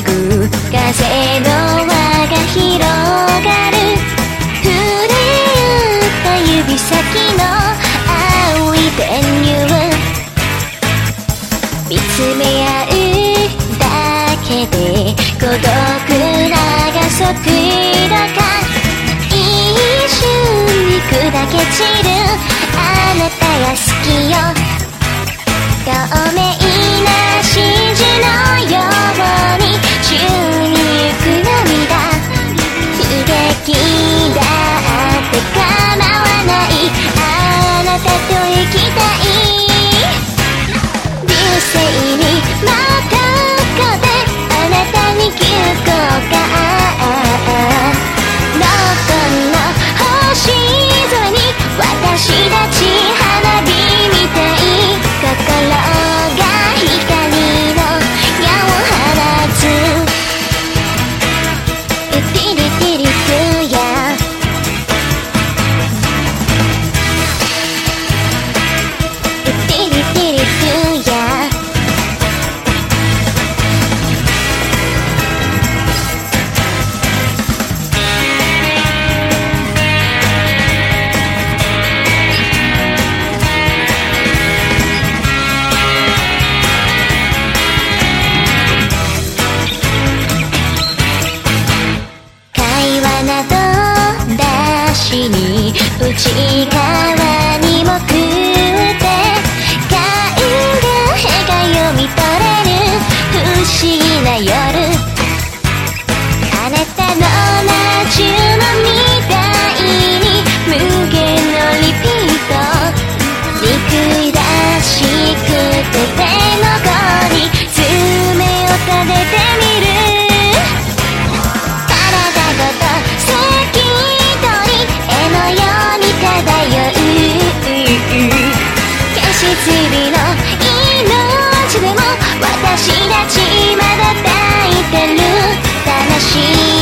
風の輪が広がる。触れゆった指先の青い電流見つめ合うだけで孤独なが速度か。一瞬に砕け散る。あなたが好きよ。不思議な夜。私たちまだ抱いてる。悲しい。